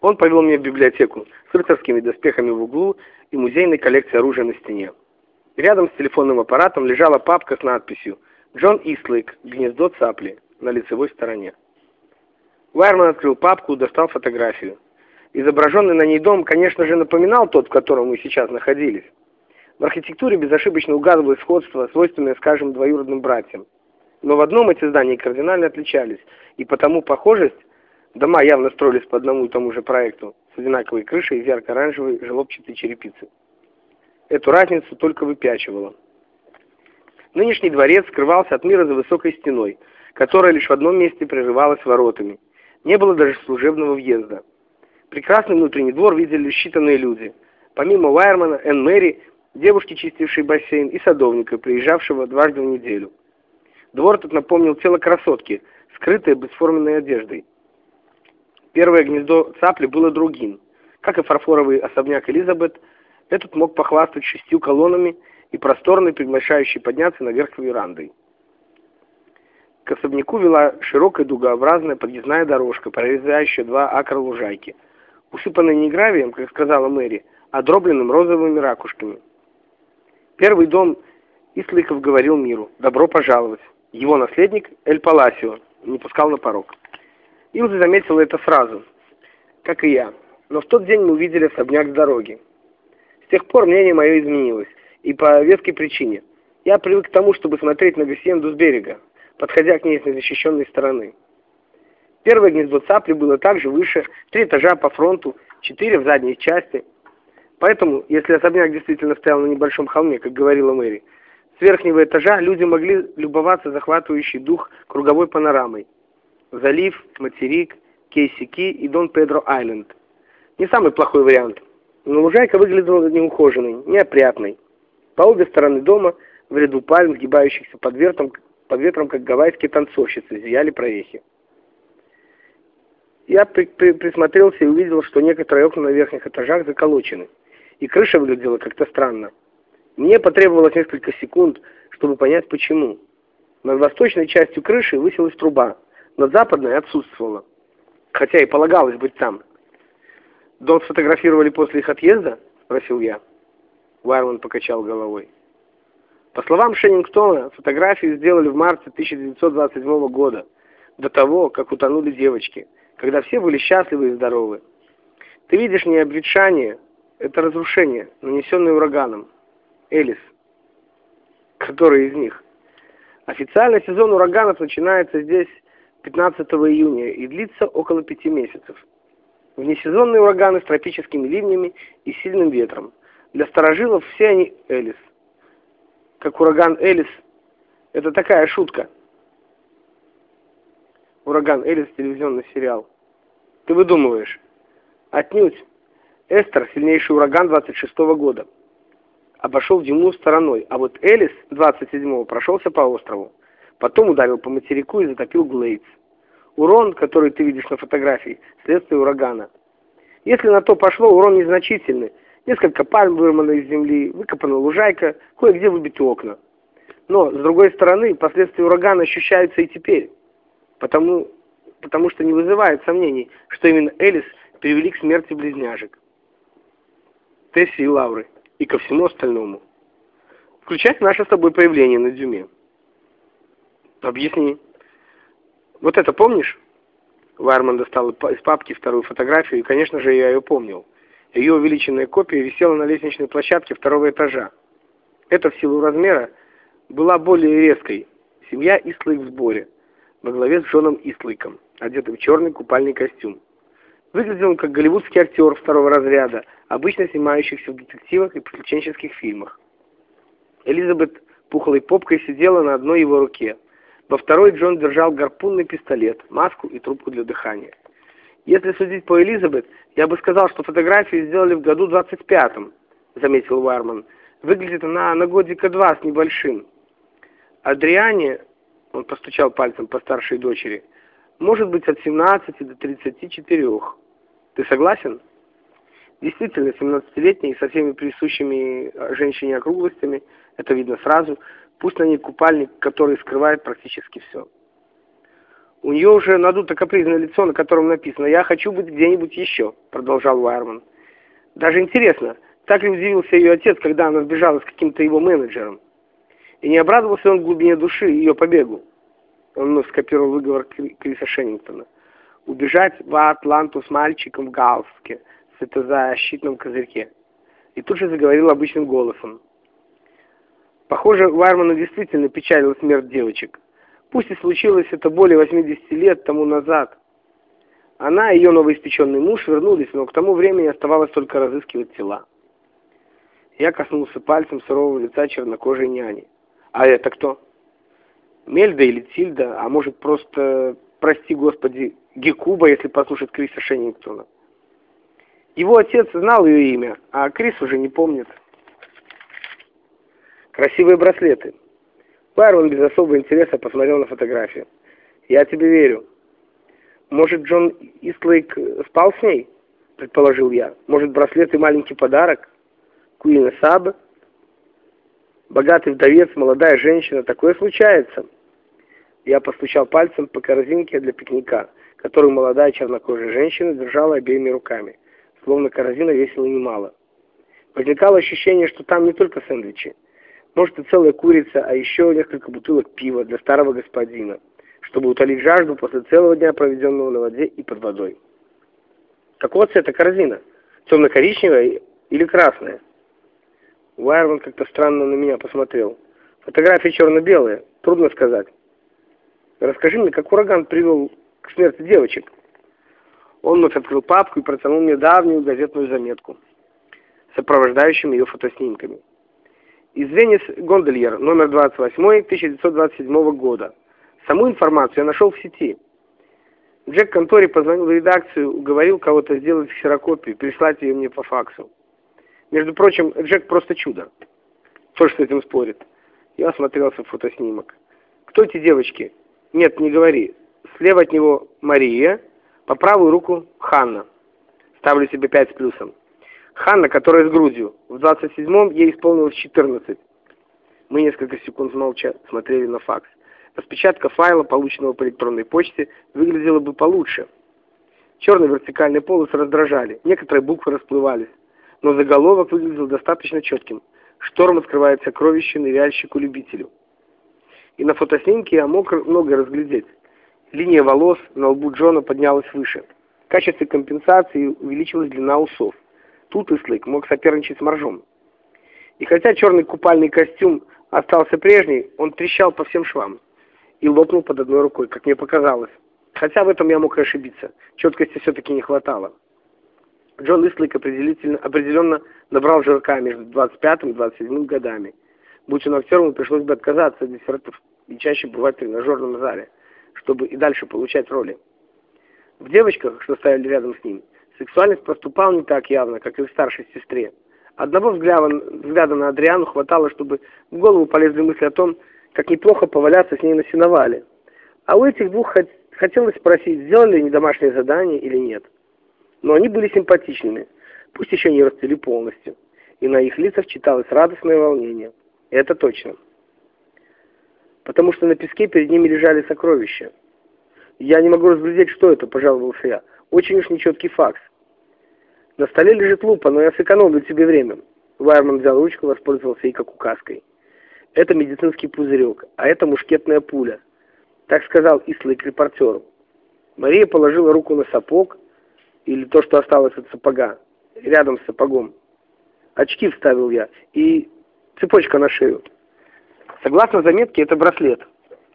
Он повел меня в библиотеку с рыцарскими доспехами в углу и музейной коллекцией оружия на стене. Рядом с телефонным аппаратом лежала папка с надписью «Джон Истлейк. Гнездо цапли» на лицевой стороне. Уайерман открыл папку и достал фотографию. Изображенный на ней дом, конечно же, напоминал тот, в котором мы сейчас находились. В архитектуре безошибочно угадывалось сходство, свойственное, скажем, двоюродным братьям. Но в одном эти здания кардинально отличались, и потому похожесть, дома явно строились по одному и тому же проекту, с одинаковой крышей из ярко-оранжевой желобчатой черепицы. Эту разницу только выпячивало. Нынешний дворец скрывался от мира за высокой стеной, которая лишь в одном месте прерывалась воротами. Не было даже служебного въезда. Прекрасный внутренний двор видели считанные люди. Помимо Уайермана, Энн Мэри, девушки, чистившей бассейн, и садовника, приезжавшего дважды в неделю. Двор тут напомнил тело красотки, скрытое бесформенной одеждой. Первое гнездо цапли было другим. Как и фарфоровый особняк Элизабет, этот мог похвастать шестью колоннами и просторной, приглашающей подняться наверх верандой. К особняку вела широкая дугообразная подъездная дорожка, прорезающая два акра лужайки, усыпанная не гравием, как сказала Мэри, а дробленным розовыми ракушками. Первый дом Ислыков говорил миру «Добро пожаловать». Его наследник Эль Паласио не пускал на порог. Илза заметила это сразу, как и я, но в тот день мы увидели особняк с дороги. С тех пор мнение мое изменилось, и по веской причине. Я привык к тому, чтобы смотреть на Гасиенду с берега, подходя к ней с незащищенной стороны. Первое гнездо цапли было также выше, три этажа по фронту, четыре в задней части. Поэтому, если особняк действительно стоял на небольшом холме, как говорила Мэри, с верхнего этажа люди могли любоваться захватывающей дух круговой панорамой. Залив, материк, Кейсики и Дон Педро Айленд. Не самый плохой вариант. Но лужайка выглядела неухоженной, неопрятной. По обе стороны дома, в ряду пальм, сгибающихся под ветром, под ветром как гавайские танцовщицы, зияли прорехи. Я при при присмотрелся и увидел, что некоторые окна на верхних этажах заколочены, и крыша выглядела как-то странно. Мне потребовалось несколько секунд, чтобы понять почему. Над восточной частью крыши высилась труба, над западной отсутствовала, хотя и полагалось быть там. «Дом сфотографировали после их отъезда?» — спросил я. Уайрман покачал головой. По словам Шеннингтона, фотографии сделали в марте 1927 года, до того, как утонули девочки, когда все были счастливы и здоровы. Ты видишь не обветшание, это разрушение, нанесенное ураганом. Элис. Который из них? Официально сезон ураганов начинается здесь 15 июня и длится около пяти месяцев. Внесезонные ураганы с тропическими ливнями и сильным ветром. Для старожилов все они Элис. Как ураган Элис, это такая шутка. Ураган Элис телевизионный сериал. Ты выдумываешь? Отнюдь. Эстер сильнейший ураган 26 -го года. Обошел Дюму стороной, а вот Элис 27-го прошелся по острову. Потом ударил по материку и затопил Глейдс. Урон, который ты видишь на фотографии, следствие урагана. Если на то пошло, урон незначительный. Несколько пальм вырвано из земли, выкопана лужайка, кое-где выбиты окна. Но, с другой стороны, последствия урагана ощущаются и теперь. Потому, потому что не вызывает сомнений, что именно Элис привели к смерти близняшек. Тесси и Лауры. И ко всему остальному. Включая наше с тобой появление на Дюме. Объясни. Вот это помнишь? Вайерман достал из папки вторую фотографию, и, конечно же, я ее помнил. Ее увеличенная копия висела на лестничной площадке второго этажа. Это в силу размера была более резкой. Семья Истлык в сборе, во главе с Джоном Истлыком, одетым в черный купальный костюм. Выглядел он как голливудский актер второго разряда, обычно снимающихся в детективах и приключенческих фильмах. Элизабет пухлой попкой сидела на одной его руке. Во второй Джон держал гарпунный пистолет, маску и трубку для дыхания. Если судить по Элизабет, я бы сказал, что фотографии сделали в году 25-м, заметил Варман. Выглядит она на годика два с небольшим. Адриане, он постучал пальцем по старшей дочери, может быть от 17 до 34. Ты согласен? Действительно, 17-летний со всеми присущими женщине округлостями, это видно сразу, Пусть на ней купальник, который скрывает практически все. У нее уже надуто капризное лицо, на котором написано «Я хочу быть где-нибудь еще», — продолжал Уайерман. Даже интересно, так ли удивился ее отец, когда она сбежала с каким-то его менеджером? И не обрадовался он в глубине души ее побегу? Он вновь скопировал выговор Криса Шеннингтона. Убежать в Атланту с мальчиком в галстуке, с это защитном козырьке. И тут же заговорил обычным голосом. Похоже, Вайермана действительно печалила смерть девочек. Пусть и случилось это более 80 лет тому назад. Она и ее новоиспеченный муж вернулись, но к тому времени оставалось только разыскивать тела. Я коснулся пальцем сурового лица чернокожей няни. А это кто? Мельда или Тильда, а может просто, прости господи, Гекуба, если послушать Криса Шеннингтона. Его отец знал ее имя, а Крис уже не помнит. Красивые браслеты. Байрон без особого интереса посмотрел на фотографию. «Я тебе верю». «Может, Джон Истлейк спал с ней?» — предположил я. «Может, браслет и маленький подарок? Куина Саб?» «Богатый вдовец, молодая женщина. Такое случается». Я постучал пальцем по корзинке для пикника, которую молодая чернокожая женщина держала обеими руками, словно корзина весила немало. Возникало ощущение, что там не только сэндвичи, может и целая курица, а еще несколько бутылок пива для старого господина, чтобы утолить жажду после целого дня, проведенного на воде и под водой. Какого цвета корзина? Темно-коричневая или красная? Уайерман как-то странно на меня посмотрел. Фотографии черно-белые, трудно сказать. Расскажи мне, как ураган привел к смерти девочек? Он вновь открыл папку и протянул мне давнюю газетную заметку, сопровождающими ее фотоснимками из Венес Гондольер, номер 28, 1927 года. Саму информацию я нашел в сети. Джек Контори позвонил в редакцию, уговорил кого-то сделать ксерокопию, прислать ее мне по факсу. Между прочим, Джек просто чудо. Кто ж с этим спорит? Я осмотрелся в фотоснимок. Кто эти девочки? Нет, не говори. Слева от него Мария, по правую руку Ханна. Ставлю себе пять с плюсом. Ханна, которая с грудью. В 27-м ей исполнилось 14. Мы несколько секунд молча смотрели на факс. Распечатка файла, полученного по электронной почте, выглядела бы получше. Черные вертикальные полосы раздражали, некоторые буквы расплывались, но заголовок выглядел достаточно четким. Шторм открывает сокровище ныряльщику-любителю. И на фотоснимке я мог многое разглядеть. Линия волос на лбу Джона поднялась выше. В качестве компенсации увеличилась длина усов. Тут Ислык мог соперничать с моржом. И хотя черный купальный костюм остался прежний, он трещал по всем швам и лопнул под одной рукой, как мне показалось. Хотя в этом я мог ошибиться, четкости все-таки не хватало. Джон Ислык определительно, определенно набрал жирка между 25 и 27 годами. Будь он актером, пришлось бы отказаться от десертов и чаще бывать в тренажерном зале, чтобы и дальше получать роли. В девочках, что стояли рядом с ним, Сексуальность проступала не так явно, как и в старшей сестре. Одного взгляда, взгляда на Адриану хватало, чтобы в голову полезли мысли о том, как неплохо поваляться с ней на сеновале. А у этих двух хот хотелось спросить, сделали они домашнее задание или нет. Но они были симпатичными, пусть еще не расцвели полностью, и на их лицах читалось радостное волнение. Это точно. Потому что на песке перед ними лежали сокровища. «Я не могу разглядеть, что это», — пожаловался я. «Очень уж нечеткий факс». На столе лежит лупа, но я сэкономлю тебе время. Вайерман взял ручку, воспользовался ей как указкой. Это медицинский пузырек, а это мушкетная пуля. Так сказал Ислык репортеру. Мария положила руку на сапог, или то, что осталось от сапога, рядом с сапогом. Очки вставил я, и цепочка на шею. Согласно заметке, это браслет.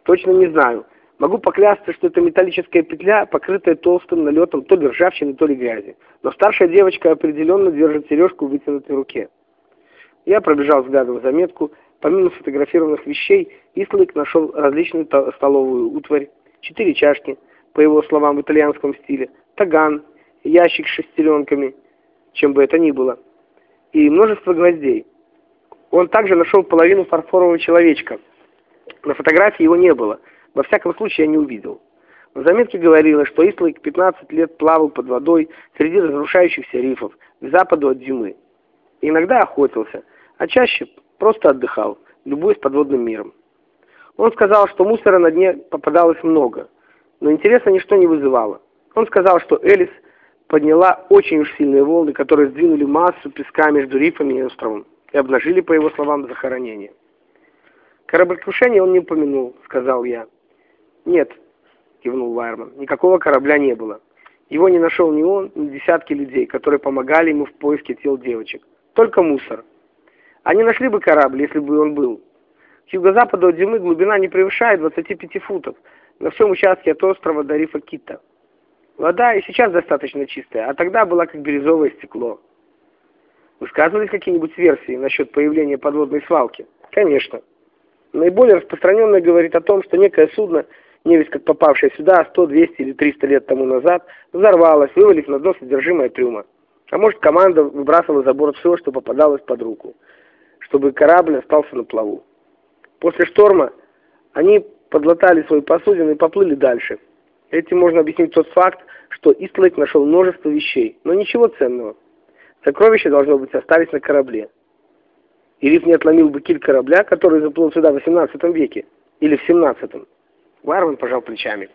Точно не знаю. Могу поклясться, что это металлическая петля, покрытая толстым налетом то ли ржавчины, то ли грязи. Но старшая девочка определенно держит сережку в вытянутой руке. Я пробежал взглядом заметку. Помимо сфотографированных вещей, Ислык нашел различную столовую утварь, четыре чашки, по его словам, в итальянском стиле, таган, ящик с шестеренками, чем бы это ни было, и множество гвоздей. Он также нашел половину фарфорового человечка. На фотографии его не было – во всяком случае, я не увидел. В заметке говорилось, что Ислайк 15 лет плавал под водой среди разрушающихся рифов к западу от Дюмы. иногда охотился, а чаще просто отдыхал, любуясь подводным миром. Он сказал, что мусора на дне попадалось много, Но интереса ничто не вызывало. Он сказал, что Элис подняла очень уж сильные волны, которые сдвинули массу песка между рифами и островом и обнажили, по его словам, захоронение. «Кораблекрушение он не упомянул», — сказал я. «Нет», — кивнул Вайерман, — «никакого корабля не было. Его не нашел ни он, ни десятки людей, которые помогали ему в поиске тел девочек. Только мусор. Они нашли бы корабль, если бы он был. С юго-запада от Зимы глубина не превышает 25 футов на всем участке от острова до рифа Кита. Вода и сейчас достаточно чистая, а тогда была как бирюзовое стекло. Высказывались какие-нибудь версии насчет появления подводной свалки? Конечно. Наиболее распространенное говорит о том, что некое судно, невесть как попавшее сюда 100, 200 или 300 лет тому назад, взорвалось, вывалив на дно содержимое трюма. А может, команда выбрасывала за борт все, что попадалось под руку, чтобы корабль остался на плаву. После шторма они подлатали свою посудину и поплыли дальше. Этим можно объяснить тот факт, что Истлейк нашел множество вещей, но ничего ценного. Сокровища должно быть остались на корабле. И риф не отломил бы киль корабля, который заплыл сюда в 18 веке, или в 17-м. Варван пожал плечами.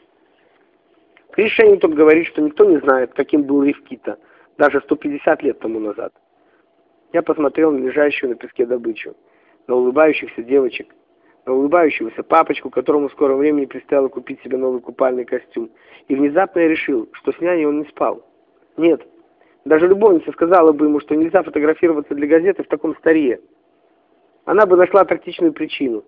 Крис Шеннингтон говорит, что никто не знает, каким был риф Кита, даже 150 лет тому назад. Я посмотрел на лежащую на песке добычу, на улыбающихся девочек, на улыбающегося папочку, которому в скором времени предстояло купить себе новый купальный костюм, и внезапно я решил, что с няней он не спал. Нет, даже любовница сказала бы ему, что нельзя фотографироваться для газеты в таком старье. Она бы нашла тактичную причину.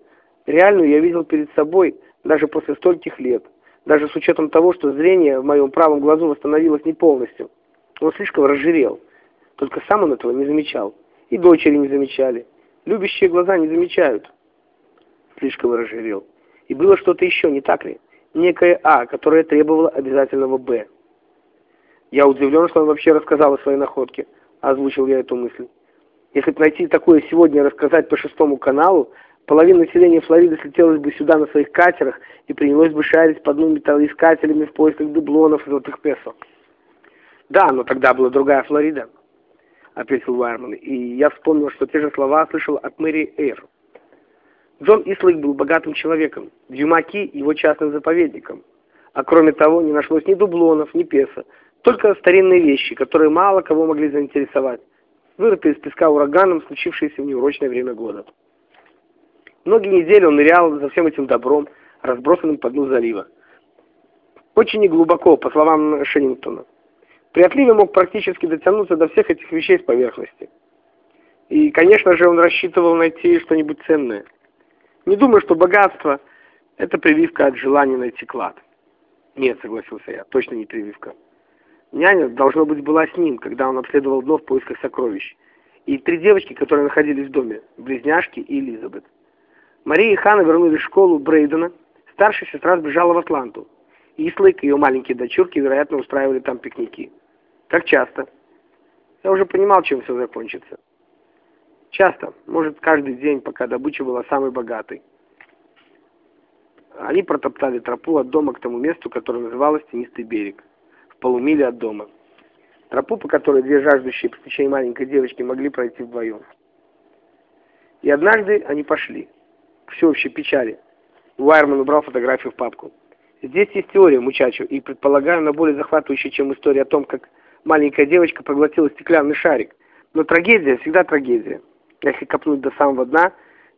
Реальную я видел перед собой даже после стольких лет, даже с учетом того, что зрение в моем правом глазу восстановилось не полностью. Он слишком разжирел. Только сам он этого не замечал. И дочери не замечали. Любящие глаза не замечают. Слишком разжирел. И было что-то еще, не так ли? Некое А, которое требовало обязательного Б. Я удивлен, что он вообще рассказал о своей находке. Озвучил я эту мысль. Если найти такое сегодня и рассказать по шестому каналу, половина населения Флориды слетелась бы сюда на своих катерах и принялось бы шарить по дну металлоискателями в поисках дублонов и золотых песо. Да, но тогда была другая Флорида, ответил Вайерман, и я вспомнил, что те же слова слышал от Мэри Эйр. Джон Ислык был богатым человеком, Дюмаки его частным заповедником. А кроме того, не нашлось ни дублонов, ни песо, только старинные вещи, которые мало кого могли заинтересовать, вырытые из песка ураганом, случившиеся в неурочное время года. Многие недели он нырял за всем этим добром, разбросанным по дну залива. Очень неглубоко, по словам Шеннингтона. При отливе мог практически дотянуться до всех этих вещей с поверхности. И, конечно же, он рассчитывал найти что-нибудь ценное. Не думаю, что богатство – это прививка от желания найти клад. Нет, согласился я, точно не прививка. Няня, должно быть, была с ним, когда он обследовал дно в поисках сокровищ. И три девочки, которые находились в доме, близняшки и Элизабет. Мария и Ханна вернулись в школу Брейдена, старшая сестра сбежала в Атланту. Ислайк и ее маленькие дочурки, вероятно, устраивали там пикники. Как часто? Я уже понимал, чем все закончится. Часто, может, каждый день, пока добыча была самой богатой. Они протоптали тропу от дома к тому месту, которое называлось Тенистый берег полумиле от дома. Тропу, по которой две жаждущие посвящения маленькой девочки могли пройти вдвоем. И однажды они пошли. К всеобщей печали. Уайерман убрал фотографию в папку. Здесь есть теория, мучачо, и, предполагаю, она более захватывающая, чем история о том, как маленькая девочка поглотила стеклянный шарик. Но трагедия всегда трагедия. Если копнуть до самого дна,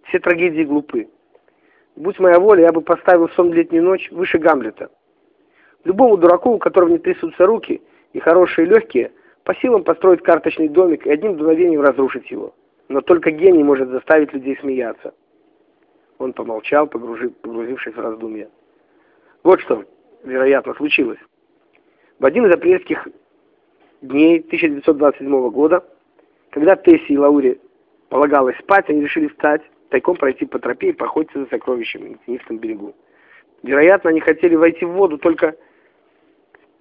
все трагедии глупы. Будь моя воля, я бы поставил сон летнюю ночь выше Гамлета. Любому дураку, у которого не трясутся руки и хорошие легкие, по силам построить карточный домик и одним дуновением разрушить его. Но только гений может заставить людей смеяться. Он помолчал, погрузившись в раздумья. Вот что, вероятно, случилось. В один из апрельских дней 1927 года, когда Тесси и Лауре полагалось спать, они решили встать, тайком пройти по тропе и походиться за сокровищами на тенистом берегу. Вероятно, они хотели войти в воду только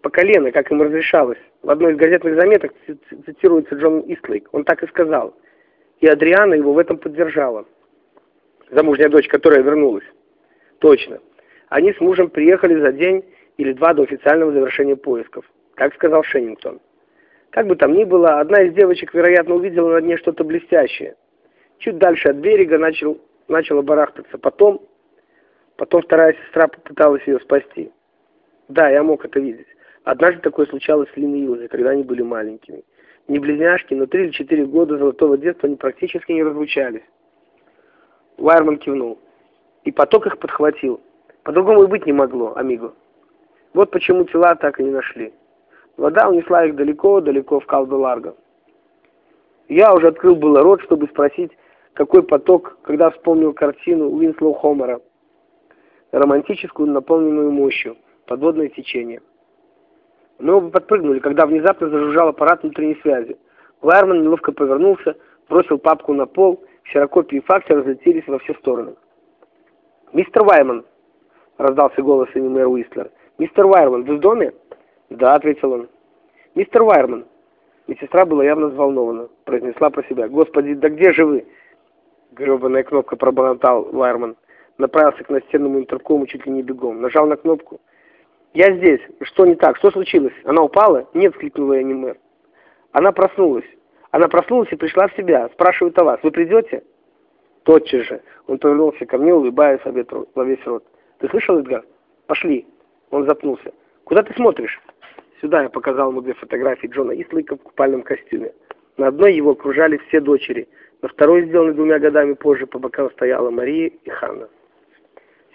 по колено, как им разрешалось. В одной из газетных заметок цитируется Джон Истлейк. Он так и сказал. И Адриана его в этом поддержала. Замужняя дочь, которая вернулась. Точно. Они с мужем приехали за день или два до официального завершения поисков, как сказал Шеннингтон. Как бы там ни было, одна из девочек, вероятно, увидела на дне что-то блестящее. Чуть дальше от берега начал, начала барахтаться. Потом, потом вторая сестра попыталась ее спасти. Да, я мог это видеть. Однажды такое случалось с Лин и Илзой, когда они были маленькими. Не близняшки, но три или четыре года золотого детства они практически не разлучались. Вайерман кивнул. И поток их подхватил. По-другому и быть не могло, Амиго. Вот почему тела так и не нашли. Вода унесла их далеко-далеко в Калдо-Ларго. Я уже открыл было рот, чтобы спросить, какой поток, когда вспомнил картину Уинслоу Хомера, романтическую, наполненную мощью, подводное течение. Мы оба подпрыгнули, когда внезапно зажужжал аппарат внутренней связи. Вайерман неловко повернулся, бросил папку на пол, ксерокопии и факсы разлетелись во все стороны. «Мистер Вайерман!» — раздался голос имени мэра Уистлер. «Мистер Вайерман, вы в доме?» «Да», — ответил он. «Мистер Вайерман!» Медсестра была явно взволнована, произнесла про себя. «Господи, да где же вы?» Гребаная кнопка пробормотал Вайерман. Направился к настенному интеркому чуть ли не бегом. Нажал на кнопку. «Я здесь. Что не так? Что случилось? Она упала?» «Нет», — вскликнула я мэр. «Она проснулась. Она проснулась и пришла в себя. Спрашивает о вас. Вы придете?» Тотчас же. Он повернулся ко мне, улыбаясь во весь рот. «Ты слышал, Эдгар? Пошли». Он запнулся. «Куда ты смотришь?» Сюда я показал ему две фотографии Джона Ислыка в купальном костюме. На одной его окружали все дочери. На второй, сделанной двумя годами позже, по бокам стояла Мария и Ханна.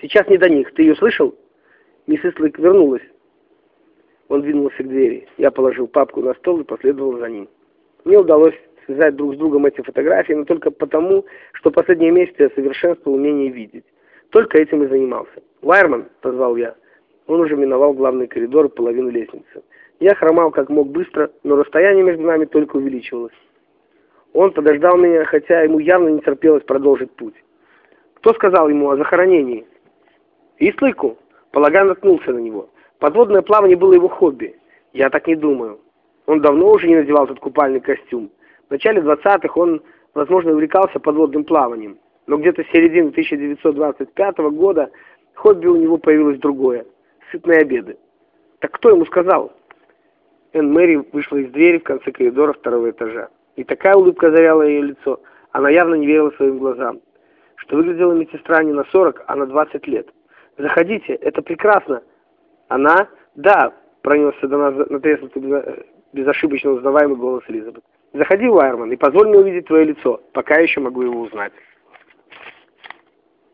«Сейчас не до них. Ты ее слышал?» Миссис Лык вернулась. Он двинулся к двери. Я положил папку на стол и последовал за ним. Мне удалось связать друг с другом эти фотографии, но только потому, что последние месяцы я совершенствовал умение видеть. Только этим и занимался. «Вайерман!» — позвал я. Он уже миновал главный коридор и половину лестницы. Я хромал как мог быстро, но расстояние между нами только увеличивалось. Он подождал меня, хотя ему явно не терпелось продолжить путь. Кто сказал ему о захоронении? Ислыку. Полагаю, наткнулся на него. Подводное плавание было его хобби. Я так не думаю. Он давно уже не надевал этот купальный костюм. В начале 20-х он, возможно, увлекался подводным плаванием. Но где-то с середины 1925 года хобби у него появилось другое – сытные обеды. Так кто ему сказал? Энн Мэри вышла из двери в конце коридора второго этажа. И такая улыбка озаряла ее лицо. Она явно не верила своим глазам. Что выглядела медсестра не на 40, а на 20 лет. Заходите, это прекрасно. Она? Да, пронесся до нас натреснутый безошибочно узнаваемый голос Элизабет. Заходи, Уайерман, и позволь мне увидеть твое лицо, пока еще могу его узнать.